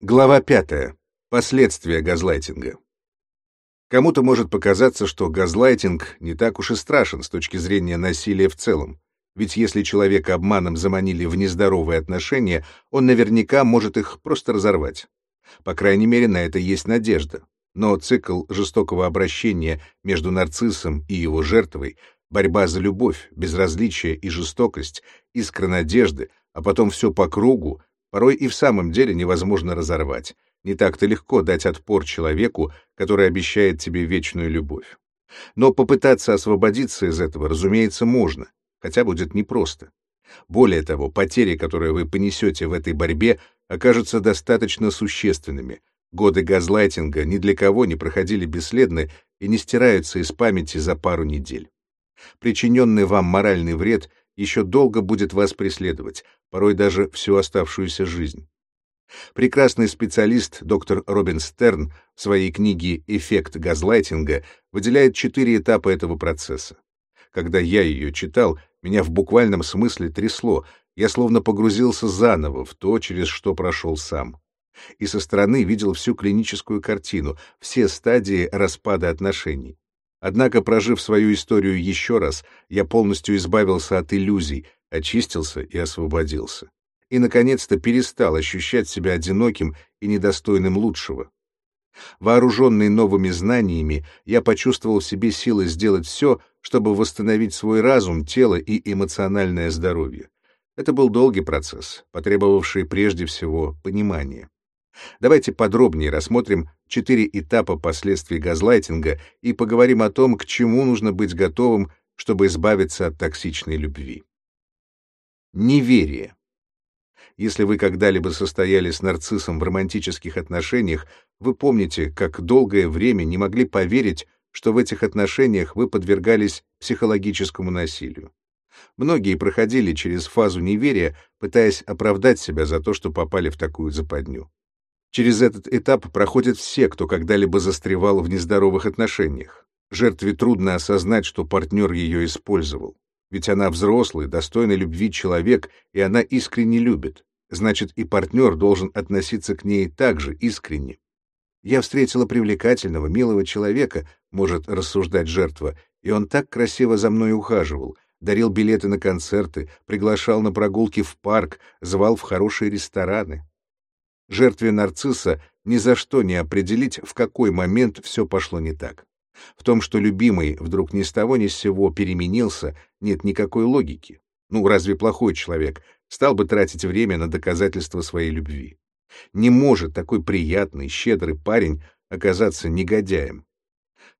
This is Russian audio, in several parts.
Глава пятая. Последствия газлайтинга. Кому-то может показаться, что газлайтинг не так уж и страшен с точки зрения насилия в целом. Ведь если человека обманом заманили в нездоровые отношения, он наверняка может их просто разорвать. По крайней мере, на это есть надежда. Но цикл жестокого обращения между нарциссом и его жертвой, борьба за любовь, безразличие и жестокость, искра надежды, а потом все по кругу, порой и в самом деле невозможно разорвать. Не так-то легко дать отпор человеку, который обещает тебе вечную любовь. Но попытаться освободиться из этого, разумеется, можно, хотя будет непросто. Более того, потери, которые вы понесете в этой борьбе, окажутся достаточно существенными. Годы газлайтинга ни для кого не проходили бесследно и не стираются из памяти за пару недель. Причиненный вам моральный вред еще долго будет вас преследовать, порой даже всю оставшуюся жизнь. Прекрасный специалист доктор Робин Стерн в своей книге «Эффект газлайтинга» выделяет четыре этапа этого процесса. Когда я ее читал, меня в буквальном смысле трясло, я словно погрузился заново в то, через что прошел сам. И со стороны видел всю клиническую картину, все стадии распада отношений. Однако, прожив свою историю еще раз, я полностью избавился от иллюзий, очистился и освободился. И, наконец-то, перестал ощущать себя одиноким и недостойным лучшего. Вооруженный новыми знаниями, я почувствовал в себе силы сделать все, чтобы восстановить свой разум, тело и эмоциональное здоровье. Это был долгий процесс, потребовавший прежде всего понимания. Давайте подробнее рассмотрим четыре этапа последствий газлайтинга и поговорим о том, к чему нужно быть готовым, чтобы избавиться от токсичной любви. Неверие. Если вы когда-либо состояли с нарциссом в романтических отношениях, вы помните, как долгое время не могли поверить, что в этих отношениях вы подвергались психологическому насилию. Многие проходили через фазу неверия, пытаясь оправдать себя за то, что попали в такую западню. Через этот этап проходят все, кто когда-либо застревал в нездоровых отношениях. Жертве трудно осознать, что партнер ее использовал. Ведь она взрослый, достойный любви человек, и она искренне любит. Значит, и партнер должен относиться к ней так же искренне. «Я встретила привлекательного, милого человека», — может рассуждать жертва, «и он так красиво за мной ухаживал, дарил билеты на концерты, приглашал на прогулки в парк, звал в хорошие рестораны. Жертве нарцисса ни за что не определить, в какой момент все пошло не так. В том, что любимый вдруг ни с того ни с сего переменился, нет никакой логики. Ну, разве плохой человек стал бы тратить время на доказательство своей любви? Не может такой приятный, щедрый парень оказаться негодяем.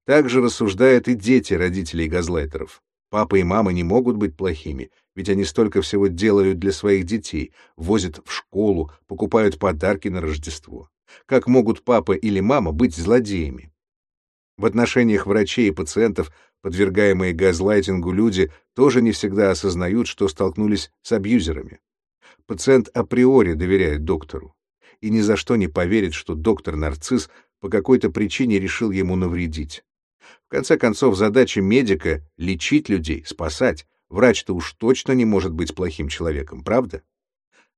Так же рассуждают и дети родителей газлайтеров. Папа и мама не могут быть плохими, ведь они столько всего делают для своих детей, возят в школу, покупают подарки на Рождество. Как могут папа или мама быть злодеями? В отношениях врачей и пациентов, подвергаемые газлайтингу люди, тоже не всегда осознают, что столкнулись с абьюзерами. Пациент априори доверяет доктору и ни за что не поверит, что доктор-нарцисс по какой-то причине решил ему навредить. В конце концов, задача медика — лечить людей, спасать, Врач-то уж точно не может быть плохим человеком, правда?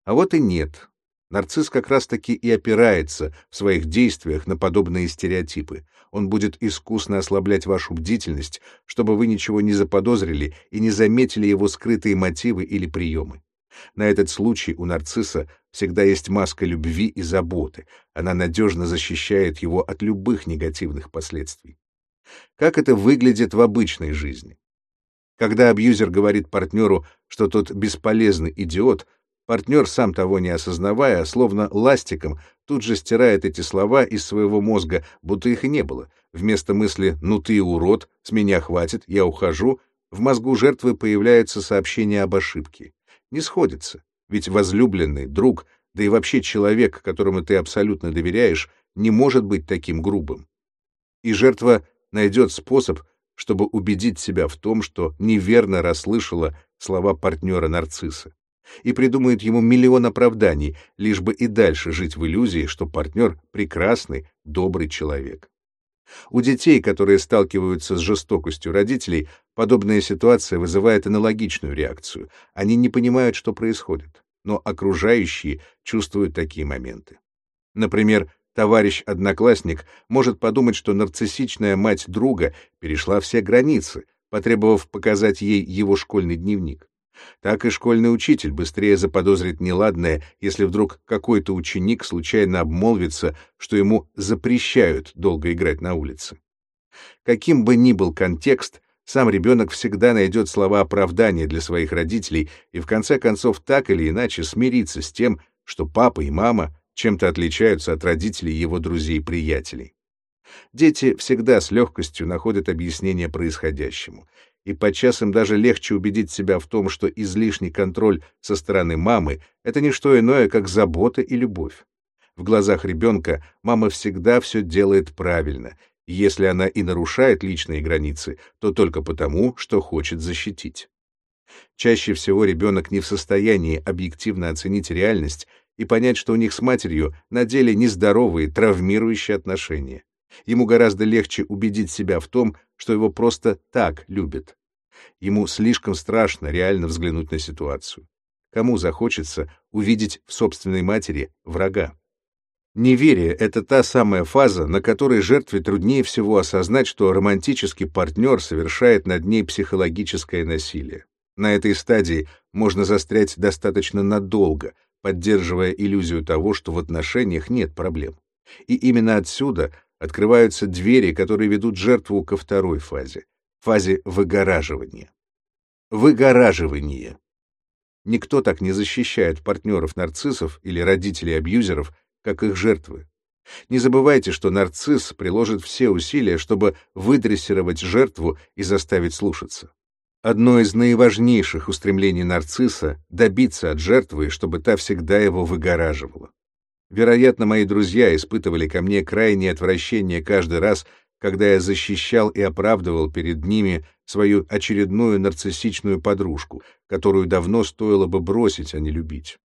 А вот и нет. Нарцисс как раз-таки и опирается в своих действиях на подобные стереотипы. Он будет искусно ослаблять вашу бдительность, чтобы вы ничего не заподозрили и не заметили его скрытые мотивы или приемы. На этот случай у нарцисса всегда есть маска любви и заботы. Она надежно защищает его от любых негативных последствий. Как это выглядит в обычной жизни? Когда абьюзер говорит партнеру, что тот бесполезный идиот, партнер, сам того не осознавая, словно ластиком, тут же стирает эти слова из своего мозга, будто их и не было. Вместо мысли «ну ты урод», «с меня хватит», «я ухожу», в мозгу жертвы появляется сообщение об ошибке. Не сходится, ведь возлюбленный, друг, да и вообще человек, которому ты абсолютно доверяешь, не может быть таким грубым. И жертва найдет способ чтобы убедить себя в том, что неверно расслышала слова партнера нарцисса, и придумает ему миллион оправданий, лишь бы и дальше жить в иллюзии, что партнер — прекрасный, добрый человек. У детей, которые сталкиваются с жестокостью родителей, подобная ситуация вызывает аналогичную реакцию. Они не понимают, что происходит, но окружающие чувствуют такие моменты. Например, товарищ-одноклассник может подумать, что нарциссичная мать друга перешла все границы, потребовав показать ей его школьный дневник. Так и школьный учитель быстрее заподозрит неладное, если вдруг какой-то ученик случайно обмолвится, что ему запрещают долго играть на улице. Каким бы ни был контекст, сам ребенок всегда найдет слова оправдания для своих родителей и в конце концов так или иначе смирится с тем, что папа и мама чем-то отличаются от родителей его друзей и приятелей. Дети всегда с легкостью находят объяснение происходящему, и подчас им даже легче убедить себя в том, что излишний контроль со стороны мамы — это не что иное, как забота и любовь. В глазах ребенка мама всегда все делает правильно, и если она и нарушает личные границы, то только потому, что хочет защитить. Чаще всего ребенок не в состоянии объективно оценить реальность и понять, что у них с матерью на деле нездоровые, травмирующие отношения. Ему гораздо легче убедить себя в том, что его просто так любят. Ему слишком страшно реально взглянуть на ситуацию. Кому захочется увидеть в собственной матери врага? Неверие — это та самая фаза, на которой жертве труднее всего осознать, что романтический партнер совершает над ней психологическое насилие. На этой стадии можно застрять достаточно надолго, поддерживая иллюзию того, что в отношениях нет проблем. И именно отсюда открываются двери, которые ведут жертву ко второй фазе — фазе выгораживания. Выгораживание. Никто так не защищает партнеров-нарциссов или родителей-абьюзеров, как их жертвы. Не забывайте, что нарцисс приложит все усилия, чтобы выдрессировать жертву и заставить слушаться. Одно из наиважнейших устремлений нарцисса — добиться от жертвы, чтобы та всегда его выгораживала. Вероятно, мои друзья испытывали ко мне крайнее отвращение каждый раз, когда я защищал и оправдывал перед ними свою очередную нарциссичную подружку, которую давно стоило бы бросить, а не любить.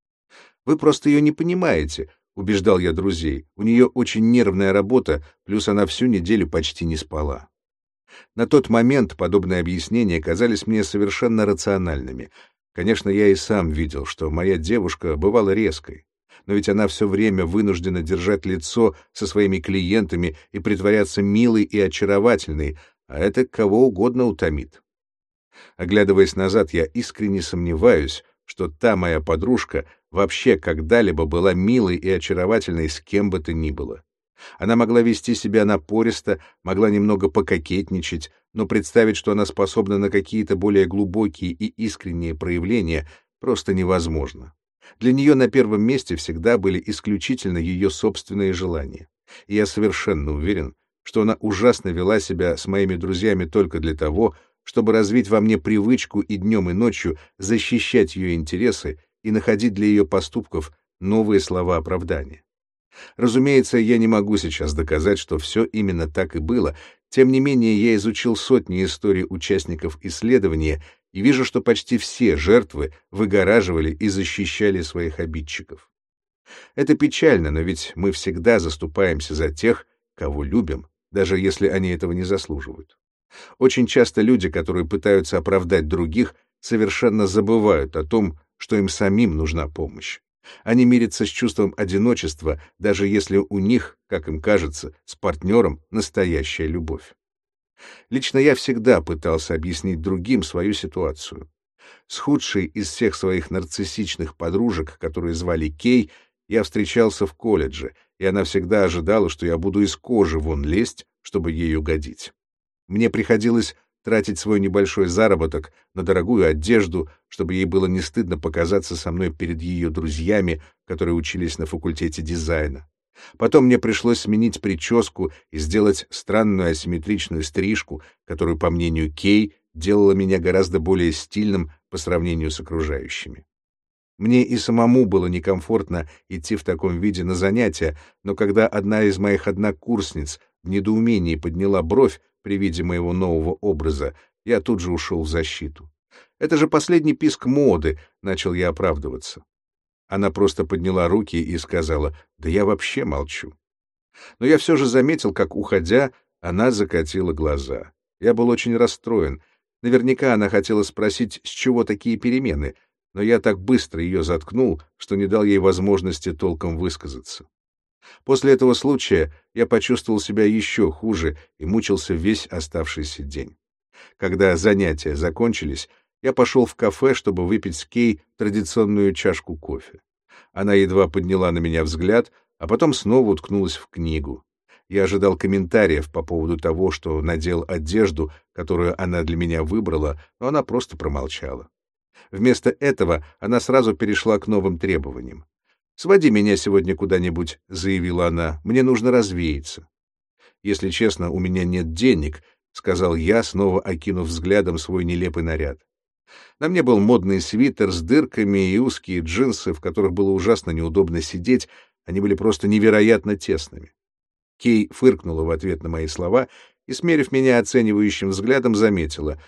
«Вы просто ее не понимаете», — убеждал я друзей. «У нее очень нервная работа, плюс она всю неделю почти не спала». На тот момент подобные объяснения казались мне совершенно рациональными. Конечно, я и сам видел, что моя девушка бывала резкой но ведь она все время вынуждена держать лицо со своими клиентами и притворяться милой и очаровательной, а это кого угодно утомит. Оглядываясь назад, я искренне сомневаюсь, что та моя подружка вообще когда-либо была милой и очаровательной с кем бы то ни было. Она могла вести себя напористо, могла немного пококетничать, но представить, что она способна на какие-то более глубокие и искренние проявления, просто невозможно. Для нее на первом месте всегда были исключительно ее собственные желания. И я совершенно уверен, что она ужасно вела себя с моими друзьями только для того, чтобы развить во мне привычку и днем, и ночью защищать ее интересы и находить для ее поступков новые слова оправдания. Разумеется, я не могу сейчас доказать, что все именно так и было, тем не менее я изучил сотни историй участников исследования и вижу, что почти все жертвы выгораживали и защищали своих обидчиков. Это печально, но ведь мы всегда заступаемся за тех, кого любим, даже если они этого не заслуживают. Очень часто люди, которые пытаются оправдать других, совершенно забывают о том, что им самим нужна помощь. Они мирятся с чувством одиночества, даже если у них, как им кажется, с партнером настоящая любовь. Лично я всегда пытался объяснить другим свою ситуацию. С худшей из всех своих нарциссичных подружек, которые звали Кей, я встречался в колледже, и она всегда ожидала, что я буду из кожи вон лезть, чтобы ей угодить. Мне приходилось тратить свой небольшой заработок на дорогую одежду, чтобы ей было не стыдно показаться со мной перед ее друзьями, которые учились на факультете дизайна. Потом мне пришлось сменить прическу и сделать странную асимметричную стрижку, которую, по мнению Кей, делала меня гораздо более стильным по сравнению с окружающими. Мне и самому было некомфортно идти в таком виде на занятия, но когда одна из моих однокурсниц в недоумении подняла бровь при виде моего нового образа, я тут же ушел в защиту. «Это же последний писк моды», — начал я оправдываться. Она просто подняла руки и сказала, «Да я вообще молчу». Но я все же заметил, как, уходя, она закатила глаза. Я был очень расстроен. Наверняка она хотела спросить, с чего такие перемены, но я так быстро ее заткнул, что не дал ей возможности толком высказаться. После этого случая я почувствовал себя еще хуже и мучился весь оставшийся день. Когда занятия закончились, я пошел в кафе, чтобы выпить с Кей традиционную чашку кофе. Она едва подняла на меня взгляд, а потом снова уткнулась в книгу. Я ожидал комментариев по поводу того, что надел одежду, которую она для меня выбрала, но она просто промолчала. Вместо этого она сразу перешла к новым требованиям. «Своди меня сегодня куда-нибудь», — заявила она, — «мне нужно развеяться». «Если честно, у меня нет денег», — сказал я, снова окинув взглядом свой нелепый наряд. На мне был модный свитер с дырками и узкие джинсы, в которых было ужасно неудобно сидеть, они были просто невероятно тесными. Кей фыркнула в ответ на мои слова и, смерив меня оценивающим взглядом, заметила.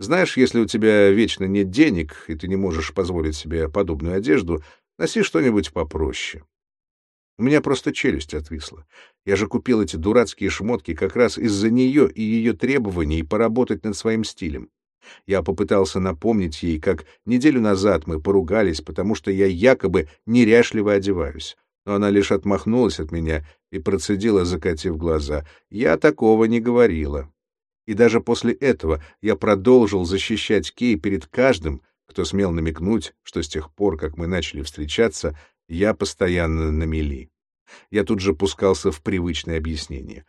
«Знаешь, если у тебя вечно нет денег, и ты не можешь позволить себе подобную одежду, носи что-нибудь попроще». У меня просто челюсть отвисла. Я же купил эти дурацкие шмотки как раз из-за нее и ее требований поработать над своим стилем. Я попытался напомнить ей, как неделю назад мы поругались, потому что я якобы неряшливо одеваюсь но она лишь отмахнулась от меня и процедила, закатив глаза. «Я такого не говорила». И даже после этого я продолжил защищать Кей перед каждым, кто смел намекнуть, что с тех пор, как мы начали встречаться, я постоянно на мели. Я тут же пускался в привычное объяснение.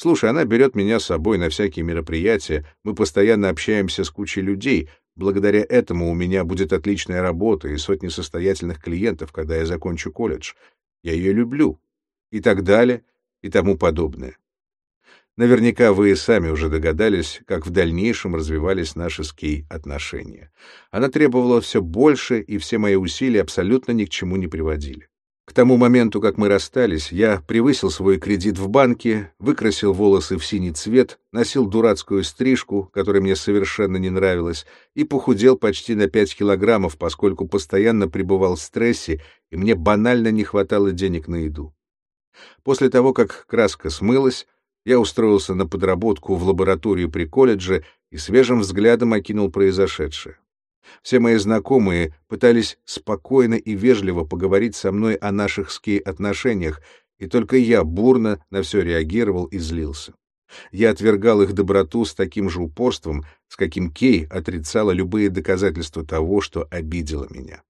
«Слушай, она берет меня с собой на всякие мероприятия, мы постоянно общаемся с кучей людей, благодаря этому у меня будет отличная работа и сотни состоятельных клиентов, когда я закончу колледж я ее люблю, и так далее, и тому подобное. Наверняка вы и сами уже догадались, как в дальнейшем развивались наши с Кей отношения. Она требовала все больше, и все мои усилия абсолютно ни к чему не приводили. К тому моменту, как мы расстались, я превысил свой кредит в банке, выкрасил волосы в синий цвет, носил дурацкую стрижку, которая мне совершенно не нравилась, и похудел почти на 5 килограммов, поскольку постоянно пребывал в стрессе, и мне банально не хватало денег на еду. После того, как краска смылась, я устроился на подработку в лабораторию при колледже и свежим взглядом окинул произошедшее. Все мои знакомые пытались спокойно и вежливо поговорить со мной о наших с Кей отношениях, и только я бурно на все реагировал и злился. Я отвергал их доброту с таким же упорством, с каким Кей отрицала любые доказательства того, что обидела меня.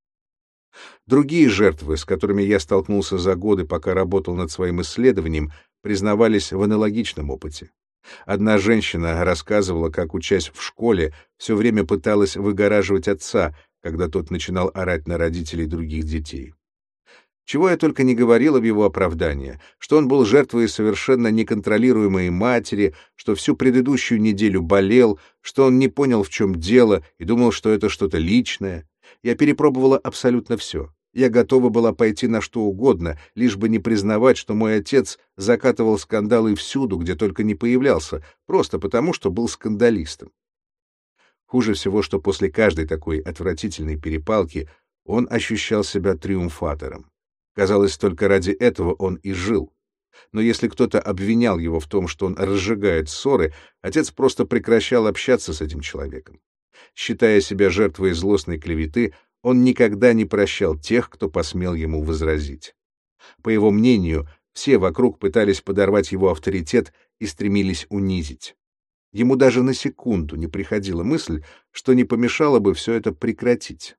Другие жертвы, с которыми я столкнулся за годы, пока работал над своим исследованием, признавались в аналогичном опыте. Одна женщина рассказывала, как, учась в школе, все время пыталась выгораживать отца, когда тот начинал орать на родителей других детей. Чего я только не говорила в его оправдание, что он был жертвой совершенно неконтролируемой матери, что всю предыдущую неделю болел, что он не понял, в чем дело, и думал, что это что-то личное. Я перепробовала абсолютно все. Я готова была пойти на что угодно, лишь бы не признавать, что мой отец закатывал скандалы всюду, где только не появлялся, просто потому, что был скандалистом. Хуже всего, что после каждой такой отвратительной перепалки он ощущал себя триумфатором. Казалось, только ради этого он и жил. Но если кто-то обвинял его в том, что он разжигает ссоры, отец просто прекращал общаться с этим человеком. Считая себя жертвой злостной клеветы, он никогда не прощал тех, кто посмел ему возразить. По его мнению, все вокруг пытались подорвать его авторитет и стремились унизить. Ему даже на секунду не приходила мысль, что не помешало бы все это прекратить.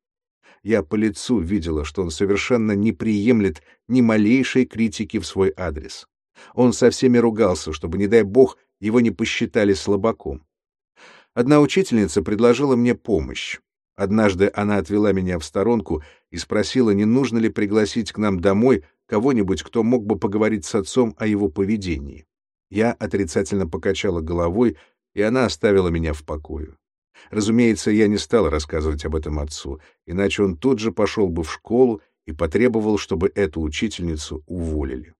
Я по лицу видела, что он совершенно не приемлет ни малейшей критики в свой адрес. Он со всеми ругался, чтобы, не дай бог, его не посчитали слабаком. Одна учительница предложила мне помощь. Однажды она отвела меня в сторонку и спросила, не нужно ли пригласить к нам домой кого-нибудь, кто мог бы поговорить с отцом о его поведении. Я отрицательно покачала головой, и она оставила меня в покое. Разумеется, я не стала рассказывать об этом отцу, иначе он тут же пошел бы в школу и потребовал, чтобы эту учительницу уволили.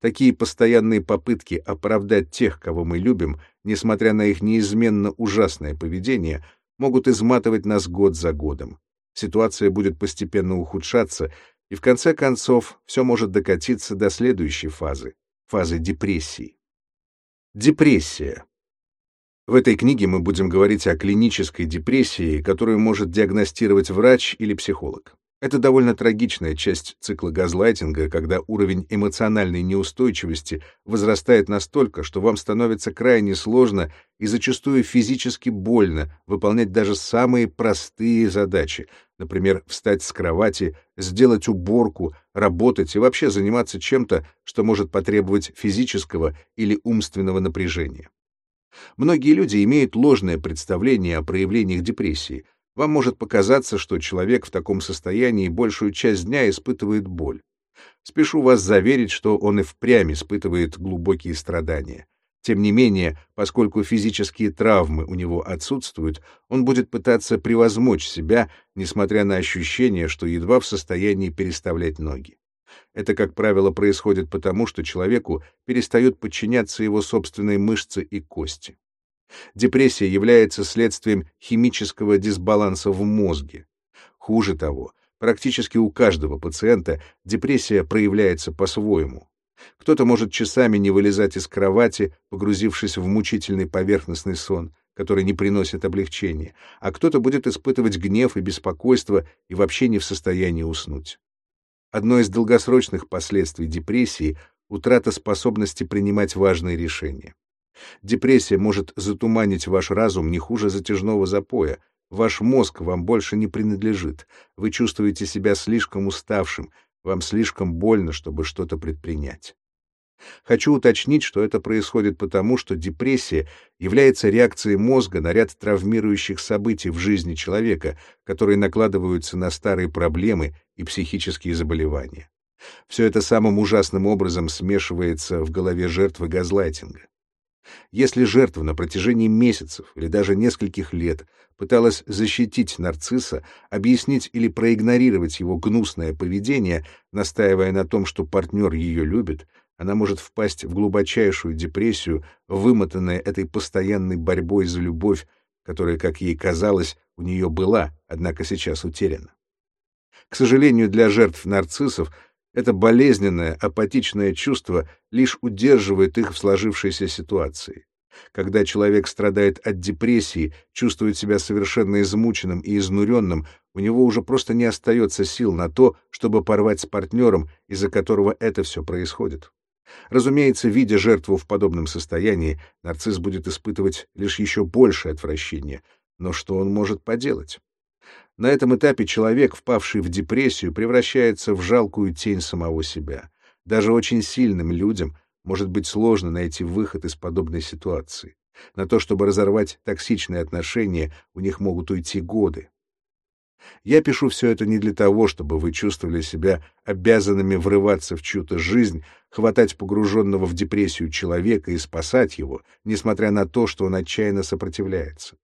Такие постоянные попытки оправдать тех, кого мы любим, несмотря на их неизменно ужасное поведение — могут изматывать нас год за годом. Ситуация будет постепенно ухудшаться, и в конце концов все может докатиться до следующей фазы — фазы депрессии. Депрессия. В этой книге мы будем говорить о клинической депрессии, которую может диагностировать врач или психолог. Это довольно трагичная часть цикла газлайтинга, когда уровень эмоциональной неустойчивости возрастает настолько, что вам становится крайне сложно и зачастую физически больно выполнять даже самые простые задачи, например, встать с кровати, сделать уборку, работать и вообще заниматься чем-то, что может потребовать физического или умственного напряжения. Многие люди имеют ложное представление о проявлениях депрессии — вам может показаться, что человек в таком состоянии большую часть дня испытывает боль. Спешу вас заверить, что он и впрямь испытывает глубокие страдания. Тем не менее, поскольку физические травмы у него отсутствуют, он будет пытаться превозмочь себя, несмотря на ощущение, что едва в состоянии переставлять ноги. Это, как правило, происходит потому, что человеку перестают подчиняться его собственные мышцы и кости. Депрессия является следствием химического дисбаланса в мозге. Хуже того, практически у каждого пациента депрессия проявляется по-своему. Кто-то может часами не вылезать из кровати, погрузившись в мучительный поверхностный сон, который не приносит облегчения, а кто-то будет испытывать гнев и беспокойство и вообще не в состоянии уснуть. Одно из долгосрочных последствий депрессии — утрата способности принимать важные решения. Депрессия может затуманить ваш разум не хуже затяжного запоя. Ваш мозг вам больше не принадлежит. Вы чувствуете себя слишком уставшим, вам слишком больно, чтобы что-то предпринять. Хочу уточнить, что это происходит потому, что депрессия является реакцией мозга на ряд травмирующих событий в жизни человека, которые накладываются на старые проблемы и психические заболевания. Все это самым ужасным образом смешивается в голове жертвы газлайтинга. Если жертва на протяжении месяцев или даже нескольких лет пыталась защитить нарцисса, объяснить или проигнорировать его гнусное поведение, настаивая на том, что партнер ее любит, она может впасть в глубочайшую депрессию, вымотанная этой постоянной борьбой за любовь, которая, как ей казалось, у нее была, однако сейчас утеряна. К сожалению, для жертв нарциссов это болезненное, апатичное чувство лишь удерживает их в сложившейся ситуации. Когда человек страдает от депрессии, чувствует себя совершенно измученным и изнуренным, у него уже просто не остается сил на то, чтобы порвать с партнером, из-за которого это все происходит. Разумеется, видя жертву в подобном состоянии, нарцисс будет испытывать лишь еще большее отвращение. Но что он может поделать? На этом этапе человек, впавший в депрессию, превращается в жалкую тень самого себя. Даже очень сильным людям может быть сложно найти выход из подобной ситуации. На то, чтобы разорвать токсичные отношения, у них могут уйти годы. Я пишу все это не для того, чтобы вы чувствовали себя обязанными врываться в чью-то жизнь, хватать погруженного в депрессию человека и спасать его, несмотря на то, что он отчаянно сопротивляется.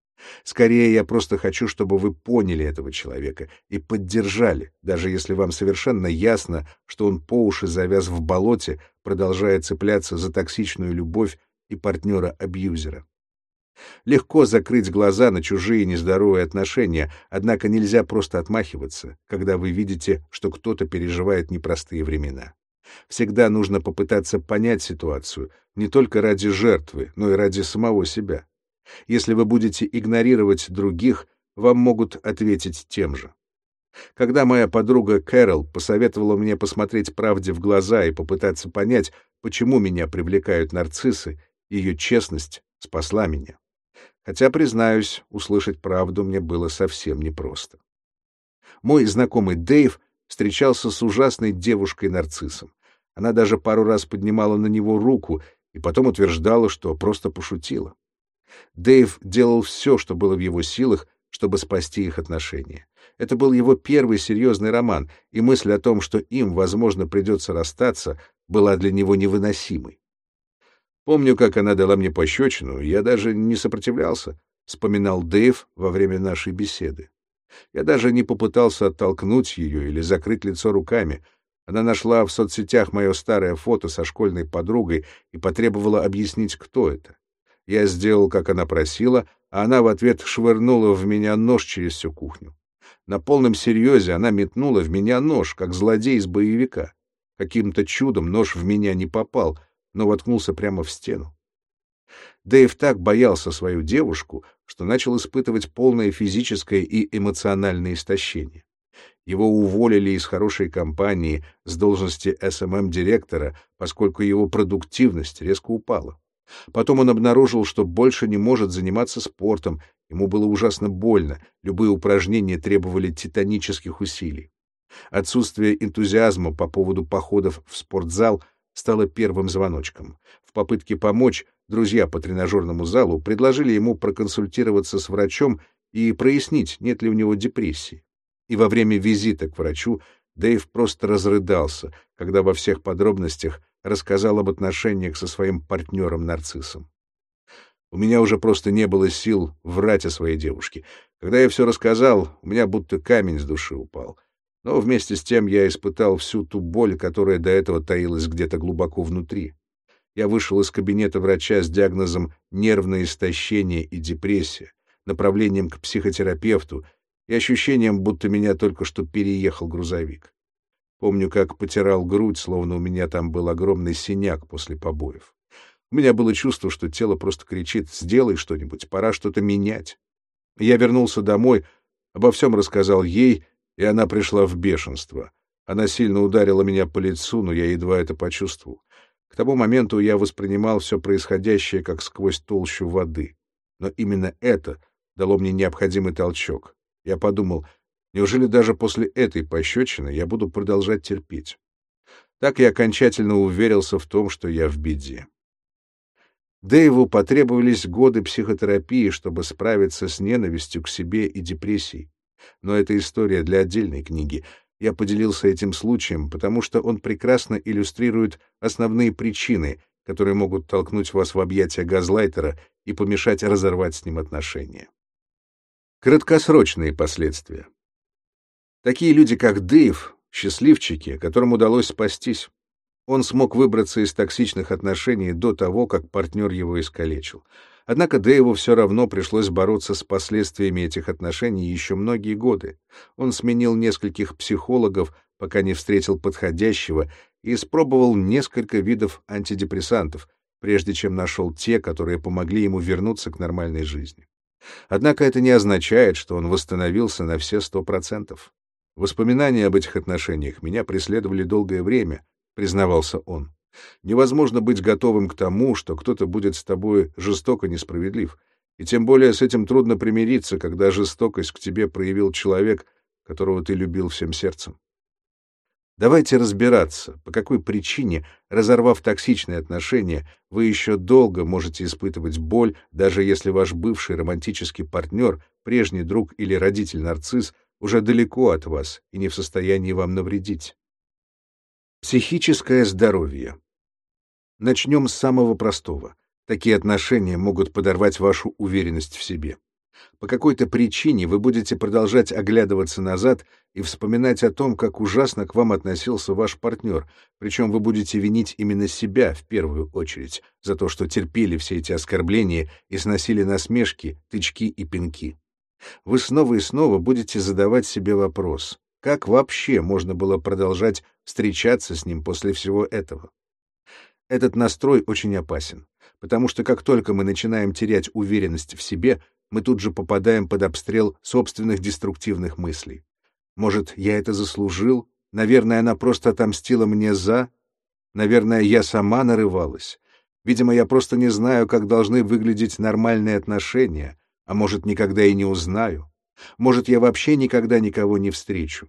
Скорее, я просто хочу, чтобы вы поняли этого человека и поддержали, даже если вам совершенно ясно, что он по уши завяз в болоте, продолжая цепляться за токсичную любовь и партнера-абьюзера. Легко закрыть глаза на чужие нездоровые отношения, однако нельзя просто отмахиваться, когда вы видите, что кто-то переживает непростые времена. Всегда нужно попытаться понять ситуацию, не только ради жертвы, но и ради самого себя. Если вы будете игнорировать других, вам могут ответить тем же. Когда моя подруга Кэрол посоветовала мне посмотреть правде в глаза и попытаться понять, почему меня привлекают нарциссы, ее честность спасла меня. Хотя, признаюсь, услышать правду мне было совсем непросто. Мой знакомый Дэйв встречался с ужасной девушкой-нарциссом. Она даже пару раз поднимала на него руку и потом утверждала, что просто пошутила. Дэйв делал все, что было в его силах, чтобы спасти их отношения. Это был его первый серьезный роман, и мысль о том, что им, возможно, придется расстаться, была для него невыносимой. Помню, как она дала мне пощечину, я даже не сопротивлялся, — вспоминал Дэйв во время нашей беседы. Я даже не попытался оттолкнуть ее или закрыть лицо руками. Она нашла в соцсетях мое старое фото со школьной подругой и потребовала объяснить, кто это. Я сделал, как она просила, а она в ответ швырнула в меня нож через всю кухню. На полном серьезе она метнула в меня нож, как злодей из боевика. Каким-то чудом нож в меня не попал, но воткнулся прямо в стену. Дэйв так боялся свою девушку, что начал испытывать полное физическое и эмоциональное истощение. Его уволили из хорошей компании с должности СММ-директора, поскольку его продуктивность резко упала. Потом он обнаружил, что больше не может заниматься спортом, ему было ужасно больно, любые упражнения требовали титанических усилий. Отсутствие энтузиазма по поводу походов в спортзал стало первым звоночком. В попытке помочь друзья по тренажерному залу предложили ему проконсультироваться с врачом и прояснить, нет ли у него депрессии. И во время визита к врачу Дэйв просто разрыдался, когда во всех подробностях рассказал об отношениях со своим партнером-нарциссом. У меня уже просто не было сил врать о своей девушке. Когда я все рассказал, у меня будто камень с души упал. Но вместе с тем я испытал всю ту боль, которая до этого таилась где-то глубоко внутри. Я вышел из кабинета врача с диагнозом нервное истощение и депрессия, направлением к психотерапевту и ощущением, будто меня только что переехал грузовик. Помню, как потирал грудь, словно у меня там был огромный синяк после побоев. У меня было чувство, что тело просто кричит «сделай что-нибудь, пора что-то менять». Я вернулся домой, обо всем рассказал ей, и она пришла в бешенство. Она сильно ударила меня по лицу, но я едва это почувствовал. К тому моменту я воспринимал все происходящее как сквозь толщу воды. Но именно это дало мне необходимый толчок. Я подумал, неужели даже после этой пощечины я буду продолжать терпеть? Так я окончательно уверился в том, что я в беде. Дэйву потребовались годы психотерапии, чтобы справиться с ненавистью к себе и депрессией. Но это история для отдельной книги. Я поделился этим случаем, потому что он прекрасно иллюстрирует основные причины, которые могут толкнуть вас в объятия газлайтера и помешать разорвать с ним отношения. Краткосрочные последствия. Такие люди, как Дэйв, счастливчики, которым удалось спастись. Он смог выбраться из токсичных отношений до того, как партнер его искалечил. Однако Дэйву все равно пришлось бороться с последствиями этих отношений еще многие годы. Он сменил нескольких психологов, пока не встретил подходящего, и испробовал несколько видов антидепрессантов, прежде чем нашел те, которые помогли ему вернуться к нормальной жизни. Однако это не означает, что он восстановился на все сто процентов. Воспоминания об этих отношениях меня преследовали долгое время, признавался он. Невозможно быть готовым к тому, что кто-то будет с тобой жестоко несправедлив, и тем более с этим трудно примириться, когда жестокость к тебе проявил человек, которого ты любил всем сердцем. Давайте разбираться, по какой причине, разорвав токсичные отношения, вы еще долго можете испытывать боль, даже если ваш бывший романтический партнер, прежний друг или родитель-нарцисс уже далеко от вас и не в состоянии вам навредить. Психическое здоровье. Начнем с самого простого. Такие отношения могут подорвать вашу уверенность в себе. По какой-то причине вы будете продолжать оглядываться назад и вспоминать о том, как ужасно к вам относился ваш партнер, причем вы будете винить именно себя в первую очередь за то, что терпели все эти оскорбления и сносили насмешки, тычки и пинки. Вы снова и снова будете задавать себе вопрос, как вообще можно было продолжать встречаться с ним после всего этого? Этот настрой очень опасен, потому что как только мы начинаем терять уверенность в себе, мы тут же попадаем под обстрел собственных деструктивных мыслей. Может, я это заслужил? Наверное, она просто отомстила мне за... Наверное, я сама нарывалась. Видимо, я просто не знаю, как должны выглядеть нормальные отношения, а может, никогда и не узнаю. Может, я вообще никогда никого не встречу.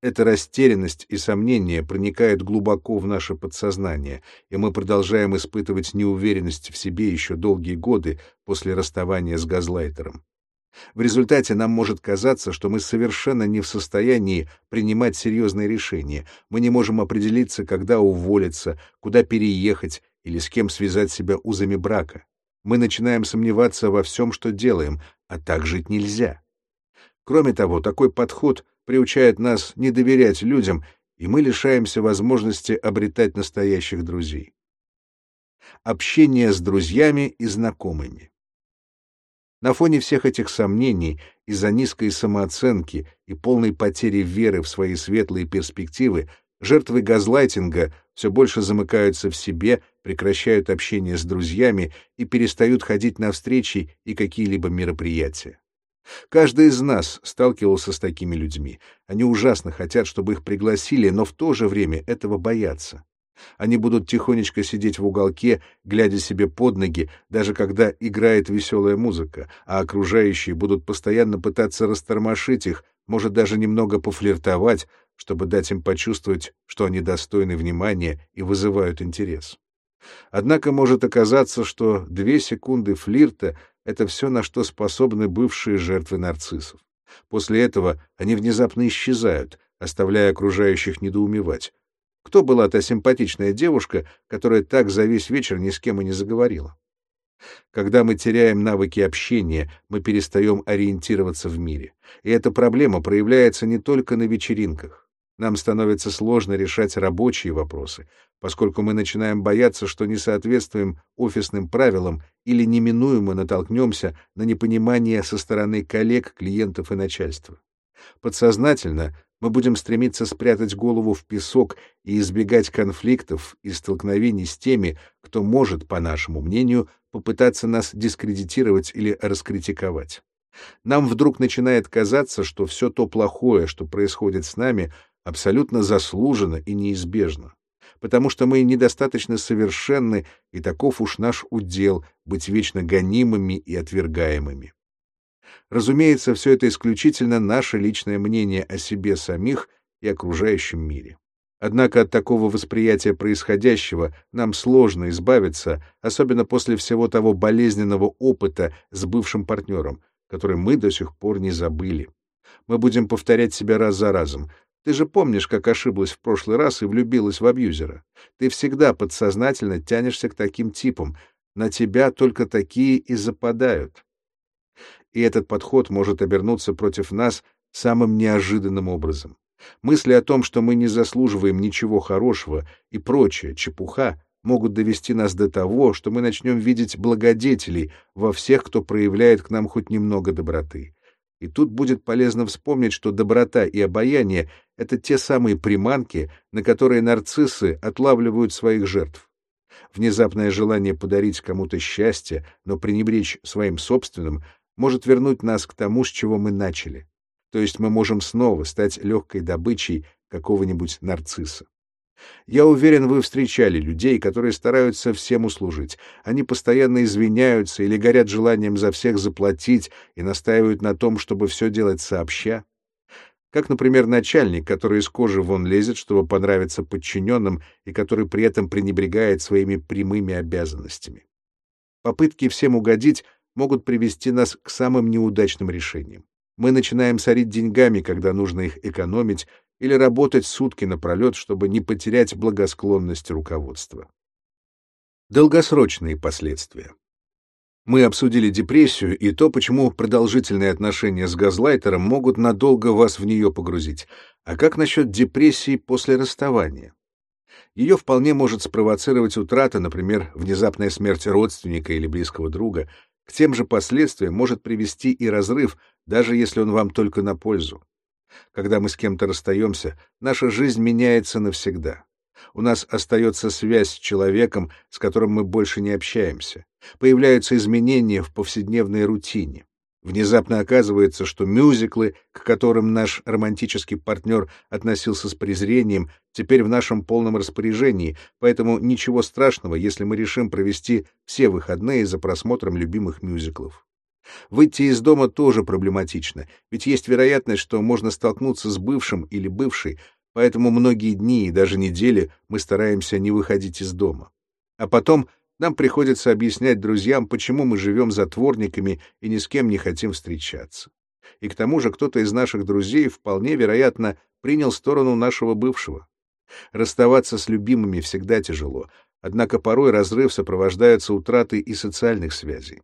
Эта растерянность и сомнение проникают глубоко в наше подсознание, и мы продолжаем испытывать неуверенность в себе еще долгие годы после расставания с газлайтером. В результате нам может казаться, что мы совершенно не в состоянии принимать серьезные решения. Мы не можем определиться, когда уволиться, куда переехать или с кем связать себя узами брака. Мы начинаем сомневаться во всем, что делаем, а так жить нельзя. Кроме того, такой подход приучает нас не доверять людям, и мы лишаемся возможности обретать настоящих друзей. Общение с друзьями и знакомыми. На фоне всех этих сомнений, из-за низкой самооценки и полной потери веры в свои светлые перспективы, жертвы газлайтинга все больше замыкаются в себе, прекращают общение с друзьями и перестают ходить на встречи и какие-либо мероприятия. Каждый из нас сталкивался с такими людьми. Они ужасно хотят, чтобы их пригласили, но в то же время этого боятся. Они будут тихонечко сидеть в уголке, глядя себе под ноги, даже когда играет веселая музыка, а окружающие будут постоянно пытаться растормошить их, может даже немного пофлиртовать, чтобы дать им почувствовать, что они достойны внимания и вызывают интерес. Однако может оказаться, что две секунды флирта — это все, на что способны бывшие жертвы нарциссов. После этого они внезапно исчезают, оставляя окружающих недоумевать. Кто была та симпатичная девушка, которая так за весь вечер ни с кем и не заговорила? Когда мы теряем навыки общения, мы перестаем ориентироваться в мире. И эта проблема проявляется не только на вечеринках. Нам становится сложно решать рабочие вопросы, поскольку мы начинаем бояться, что не соответствуем офисным правилам или неминуемо натолкнемся на непонимание со стороны коллег, клиентов и начальства. Подсознательно мы будем стремиться спрятать голову в песок и избегать конфликтов и столкновений с теми, кто может, по нашему мнению, попытаться нас дискредитировать или раскритиковать. Нам вдруг начинает казаться, что все то плохое, что происходит с нами, абсолютно заслуженно и неизбежно, потому что мы недостаточно совершенны, и таков уж наш удел быть вечно гонимыми и отвергаемыми. Разумеется, все это исключительно наше личное мнение о себе самих и окружающем мире. Однако от такого восприятия происходящего нам сложно избавиться, особенно после всего того болезненного опыта с бывшим партнером, который мы до сих пор не забыли. Мы будем повторять себя раз за разом. Ты же помнишь, как ошиблась в прошлый раз и влюбилась в абьюзера. Ты всегда подсознательно тянешься к таким типам. На тебя только такие и западают и этот подход может обернуться против нас самым неожиданным образом. Мысли о том, что мы не заслуживаем ничего хорошего и прочая чепуха, могут довести нас до того, что мы начнем видеть благодетелей во всех, кто проявляет к нам хоть немного доброты. И тут будет полезно вспомнить, что доброта и обаяние — это те самые приманки, на которые нарциссы отлавливают своих жертв. Внезапное желание подарить кому-то счастье, но пренебречь своим собственным — может вернуть нас к тому, с чего мы начали. То есть мы можем снова стать легкой добычей какого-нибудь нарцисса. Я уверен, вы встречали людей, которые стараются всем услужить. Они постоянно извиняются или горят желанием за всех заплатить и настаивают на том, чтобы все делать сообща. Как, например, начальник, который из кожи вон лезет, чтобы понравиться подчиненным, и который при этом пренебрегает своими прямыми обязанностями. Попытки всем угодить могут привести нас к самым неудачным решениям. Мы начинаем сорить деньгами, когда нужно их экономить, или работать сутки напролет, чтобы не потерять благосклонность руководства. Долгосрочные последствия. Мы обсудили депрессию и то, почему продолжительные отношения с газлайтером могут надолго вас в нее погрузить. А как насчет депрессии после расставания? Ее вполне может спровоцировать утрата, например, внезапная смерть родственника или близкого друга, к тем же последствиям может привести и разрыв, даже если он вам только на пользу. Когда мы с кем-то расстаемся, наша жизнь меняется навсегда. У нас остается связь с человеком, с которым мы больше не общаемся. Появляются изменения в повседневной рутине. Внезапно оказывается, что мюзиклы, к которым наш романтический партнер относился с презрением, теперь в нашем полном распоряжении, поэтому ничего страшного, если мы решим провести все выходные за просмотром любимых мюзиклов. Выйти из дома тоже проблематично, ведь есть вероятность, что можно столкнуться с бывшим или бывшей, поэтому многие дни и даже недели мы стараемся не выходить из дома. А потом нам приходится объяснять друзьям, почему мы живем затворниками и ни с кем не хотим встречаться. И к тому же кто-то из наших друзей вполне вероятно принял сторону нашего бывшего. Расставаться с любимыми всегда тяжело, однако порой разрыв сопровождается утратой и социальных связей.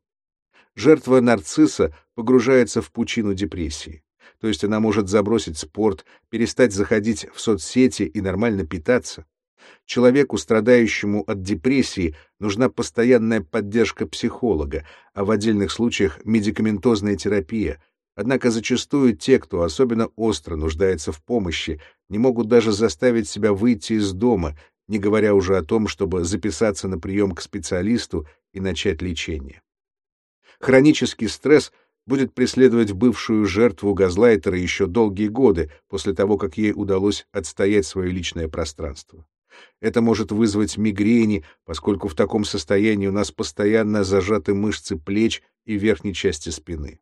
Жертва нарцисса погружается в пучину депрессии. То есть она может забросить спорт, перестать заходить в соцсети и нормально питаться. Человеку, страдающему от депрессии, нужна постоянная поддержка психолога, а в отдельных случаях медикаментозная терапия. Однако зачастую те, кто особенно остро нуждается в помощи, не могут даже заставить себя выйти из дома, не говоря уже о том, чтобы записаться на прием к специалисту и начать лечение. Хронический стресс будет преследовать бывшую жертву газлайтера еще долгие годы после того, как ей удалось отстоять свое личное пространство. Это может вызвать мигрени, поскольку в таком состоянии у нас постоянно зажаты мышцы плеч и верхней части спины.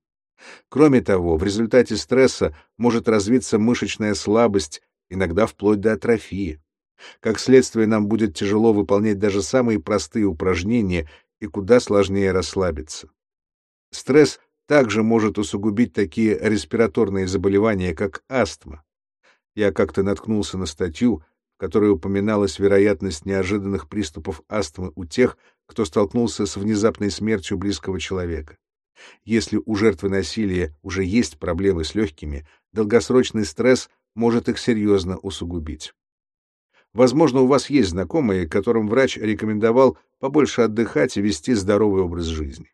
Кроме того, в результате стресса может развиться мышечная слабость, иногда вплоть до атрофии. Как следствие, нам будет тяжело выполнять даже самые простые упражнения и куда сложнее расслабиться. Стресс также может усугубить такие респираторные заболевания, как астма. Я как-то наткнулся на статью, в которой упоминалась вероятность неожиданных приступов астмы у тех, кто столкнулся с внезапной смертью близкого человека. Если у жертвы насилия уже есть проблемы с легкими, долгосрочный стресс может их серьезно усугубить. Возможно, у вас есть знакомые, которым врач рекомендовал побольше отдыхать и вести здоровый образ жизни.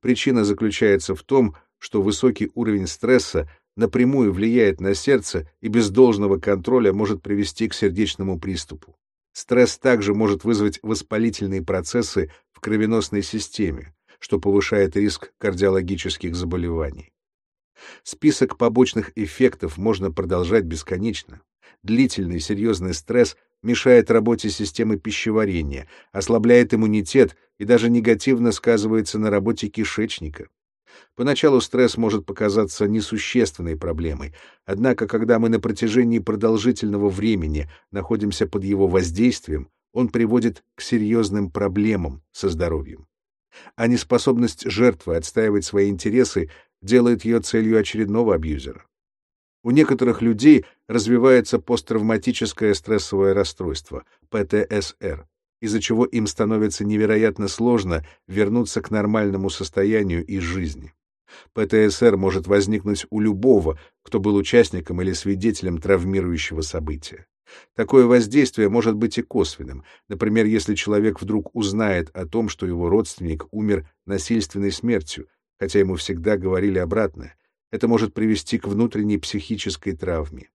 Причина заключается в том, что высокий уровень стресса напрямую влияет на сердце и без должного контроля может привести к сердечному приступу. Стресс также может вызвать воспалительные процессы в кровеносной системе, что повышает риск кардиологических заболеваний. Список побочных эффектов можно продолжать бесконечно. Длительный серьезный стресс мешает работе системы пищеварения, ослабляет иммунитет и даже негативно сказывается на работе кишечника. Поначалу стресс может показаться несущественной проблемой, однако когда мы на протяжении продолжительного времени находимся под его воздействием, он приводит к серьезным проблемам со здоровьем а неспособность жертвы отстаивать свои интересы делает ее целью очередного абьюзера. У некоторых людей развивается посттравматическое стрессовое расстройство, ПТСР, из-за чего им становится невероятно сложно вернуться к нормальному состоянию и жизни. ПТСР может возникнуть у любого, кто был участником или свидетелем травмирующего события. Такое воздействие может быть и косвенным. Например, если человек вдруг узнает о том, что его родственник умер насильственной смертью, хотя ему всегда говорили обратное. Это может привести к внутренней психической травме.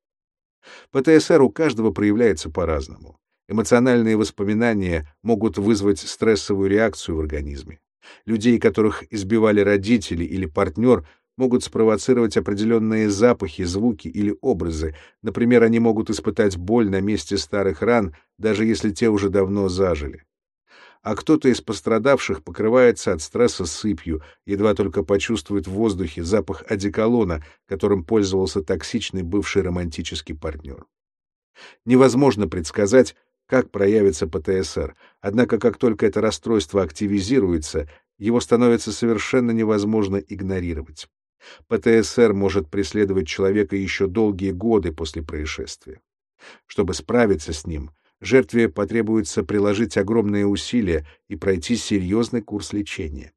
ПТСР у каждого проявляется по-разному. Эмоциональные воспоминания могут вызвать стрессовую реакцию в организме. Людей, которых избивали родители или партнер, могут спровоцировать определенные запахи, звуки или образы. Например, они могут испытать боль на месте старых ран, даже если те уже давно зажили. А кто-то из пострадавших покрывается от стресса сыпью, едва только почувствует в воздухе запах одеколона, которым пользовался токсичный бывший романтический партнер. Невозможно предсказать, как проявится ПТСР, однако как только это расстройство активизируется, его становится совершенно невозможно игнорировать. ПТСР может преследовать человека еще долгие годы после происшествия. Чтобы справиться с ним, жертве потребуется приложить огромные усилия и пройти серьезный курс лечения.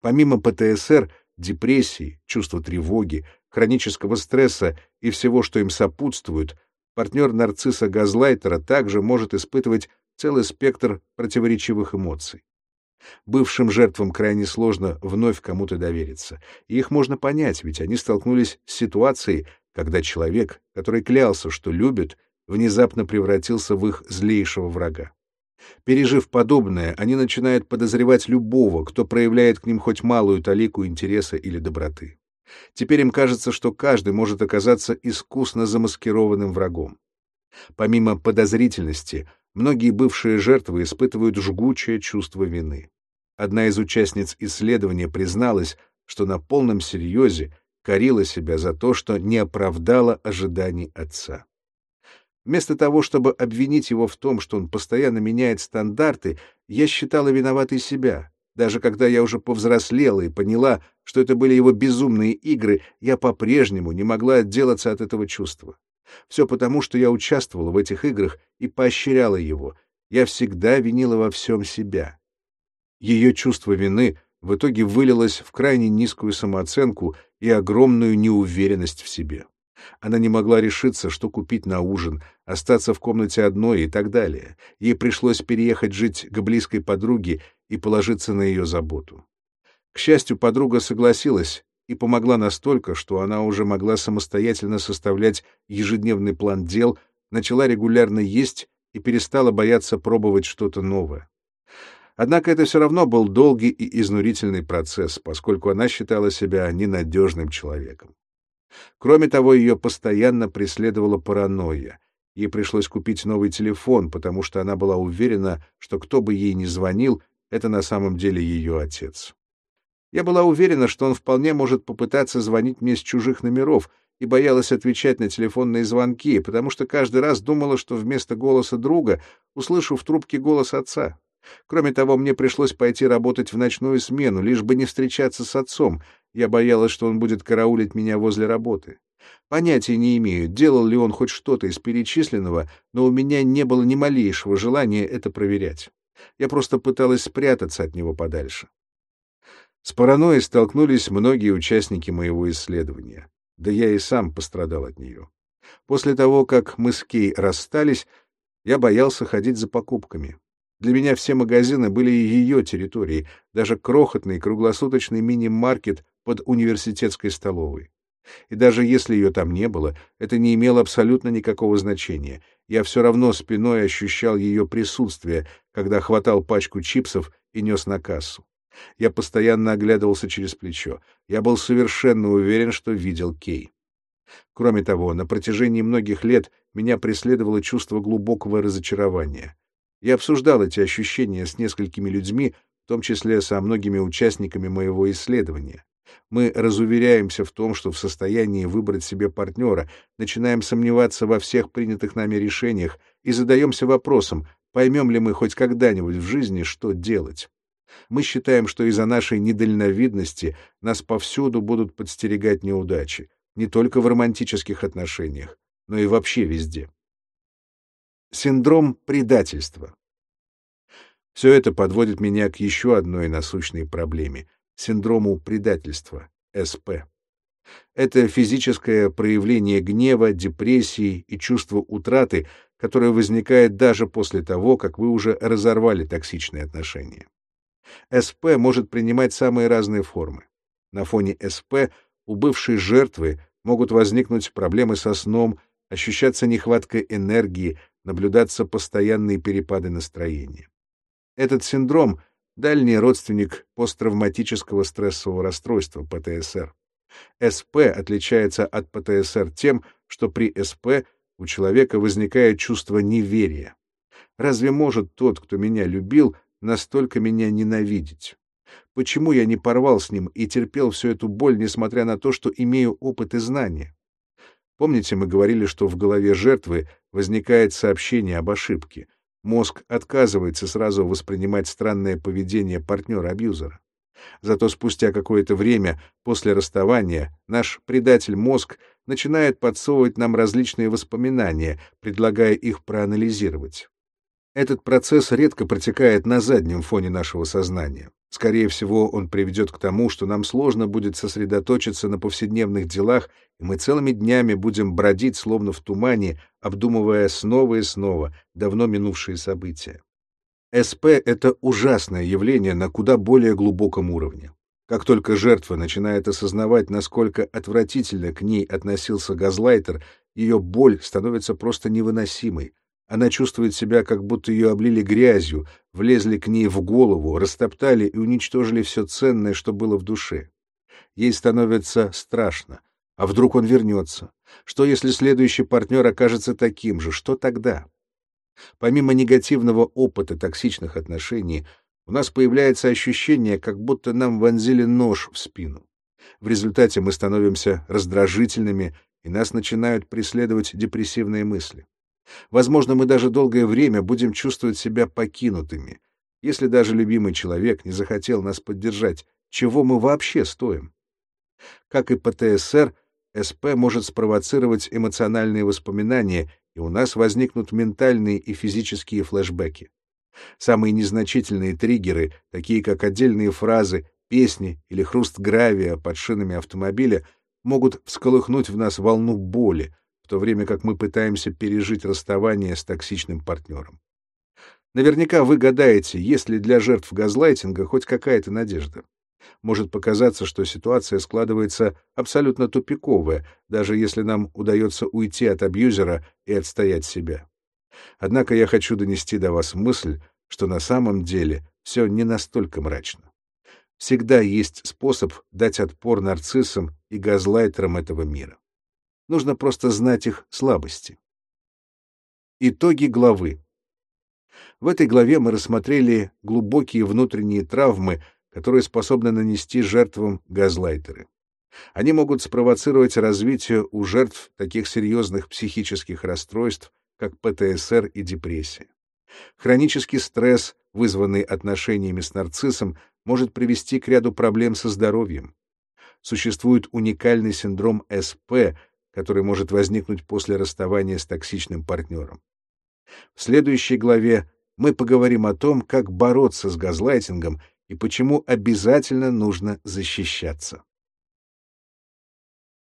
Помимо ПТСР, депрессии, чувства тревоги, хронического стресса и всего, что им сопутствует, партнер нарцисса Газлайтера также может испытывать целый спектр противоречивых эмоций. Бывшим жертвам крайне сложно вновь кому-то довериться. И их можно понять, ведь они столкнулись с ситуацией, когда человек, который клялся, что любит, внезапно превратился в их злейшего врага. Пережив подобное, они начинают подозревать любого, кто проявляет к ним хоть малую талику интереса или доброты. Теперь им кажется, что каждый может оказаться искусно замаскированным врагом. Помимо подозрительности, многие бывшие жертвы испытывают жгучее чувство вины. Одна из участниц исследования призналась, что на полном серьезе корила себя за то, что не оправдала ожиданий отца. Вместо того, чтобы обвинить его в том, что он постоянно меняет стандарты, я считала виноватой себя. Даже когда я уже повзрослела и поняла, что это были его безумные игры, я по-прежнему не могла отделаться от этого чувства. Все потому, что я участвовала в этих играх и поощряла его. Я всегда винила во всем себя. Ее чувство вины в итоге вылилось в крайне низкую самооценку и огромную неуверенность в себе. Она не могла решиться, что купить на ужин, остаться в комнате одной и так далее. Ей пришлось переехать жить к близкой подруге и положиться на ее заботу. К счастью, подруга согласилась и помогла настолько, что она уже могла самостоятельно составлять ежедневный план дел, начала регулярно есть и перестала бояться пробовать что-то новое. Однако это все равно был долгий и изнурительный процесс, поскольку она считала себя ненадежным человеком. Кроме того, ее постоянно преследовала паранойя. Ей пришлось купить новый телефон, потому что она была уверена, что кто бы ей ни звонил, это на самом деле ее отец. Я была уверена, что он вполне может попытаться звонить мне с чужих номеров, и боялась отвечать на телефонные звонки, потому что каждый раз думала, что вместо голоса друга услышу в трубке голос отца. Кроме того, мне пришлось пойти работать в ночную смену, лишь бы не встречаться с отцом. Я боялась, что он будет караулить меня возле работы. Понятия не имею, делал ли он хоть что-то из перечисленного, но у меня не было ни малейшего желания это проверять. Я просто пыталась спрятаться от него подальше. С паранойей столкнулись многие участники моего исследования. Да я и сам пострадал от нее. После того, как мы с Кей расстались, я боялся ходить за покупками. Для меня все магазины были ее территорией, даже крохотный круглосуточный мини-маркет под университетской столовой. И даже если ее там не было, это не имело абсолютно никакого значения. Я все равно спиной ощущал ее присутствие, когда хватал пачку чипсов и нес на кассу. Я постоянно оглядывался через плечо. Я был совершенно уверен, что видел Кей. Кроме того, на протяжении многих лет меня преследовало чувство глубокого разочарования. Я обсуждал эти ощущения с несколькими людьми, в том числе со многими участниками моего исследования. Мы разуверяемся в том, что в состоянии выбрать себе партнера, начинаем сомневаться во всех принятых нами решениях и задаемся вопросом, поймем ли мы хоть когда-нибудь в жизни, что делать. Мы считаем, что из-за нашей недальновидности нас повсюду будут подстерегать неудачи, не только в романтических отношениях, но и вообще везде. Синдром предательства. Все это подводит меня к еще одной насущной проблеме — синдрому предательства, СП. Это физическое проявление гнева, депрессии и чувства утраты, которое возникает даже после того, как вы уже разорвали токсичные отношения. СП может принимать самые разные формы. На фоне СП у бывшей жертвы могут возникнуть проблемы со сном, ощущаться нехватка энергии, наблюдаться постоянные перепады настроения. Этот синдром — дальний родственник посттравматического стрессового расстройства, ПТСР. СП отличается от ПТСР тем, что при СП у человека возникает чувство неверия. Разве может тот, кто меня любил, настолько меня ненавидеть? Почему я не порвал с ним и терпел всю эту боль, несмотря на то, что имею опыт и знания? Помните, мы говорили, что в голове жертвы возникает сообщение об ошибке. Мозг отказывается сразу воспринимать странное поведение партнера-абьюзера. Зато спустя какое-то время после расставания наш предатель-мозг начинает подсовывать нам различные воспоминания, предлагая их проанализировать. Этот процесс редко протекает на заднем фоне нашего сознания. Скорее всего, он приведет к тому, что нам сложно будет сосредоточиться на повседневных делах, и мы целыми днями будем бродить, словно в тумане, обдумывая снова и снова давно минувшие события. СП — это ужасное явление на куда более глубоком уровне. Как только жертва начинает осознавать, насколько отвратительно к ней относился газлайтер, ее боль становится просто невыносимой — она чувствует себя, как будто ее облили грязью, влезли к ней в голову, растоптали и уничтожили все ценное, что было в душе. Ей становится страшно. А вдруг он вернется? Что, если следующий партнер окажется таким же? Что тогда? Помимо негативного опыта токсичных отношений, у нас появляется ощущение, как будто нам вонзили нож в спину. В результате мы становимся раздражительными, и нас начинают преследовать депрессивные мысли. Возможно, мы даже долгое время будем чувствовать себя покинутыми. Если даже любимый человек не захотел нас поддержать, чего мы вообще стоим? Как и ПТСР, СП может спровоцировать эмоциональные воспоминания, и у нас возникнут ментальные и физические флешбеки. Самые незначительные триггеры, такие как отдельные фразы, песни или хруст гравия под шинами автомобиля, могут всколыхнуть в нас волну боли, в то время как мы пытаемся пережить расставание с токсичным партнером. Наверняка вы гадаете, есть ли для жертв газлайтинга хоть какая-то надежда. Может показаться, что ситуация складывается абсолютно тупиковая, даже если нам удается уйти от абьюзера и отстоять себя. Однако я хочу донести до вас мысль, что на самом деле все не настолько мрачно. Всегда есть способ дать отпор нарциссам и газлайтерам этого мира. Нужно просто знать их слабости. Итоги главы. В этой главе мы рассмотрели глубокие внутренние травмы, которые способны нанести жертвам газлайтеры. Они могут спровоцировать развитие у жертв таких серьезных психических расстройств, как ПТСР и депрессия. Хронический стресс, вызванный отношениями с нарциссом, может привести к ряду проблем со здоровьем. Существует уникальный синдром СП, который может возникнуть после расставания с токсичным партнером. В следующей главе мы поговорим о том, как бороться с газлайтингом и почему обязательно нужно защищаться.